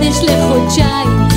Обійшли хоча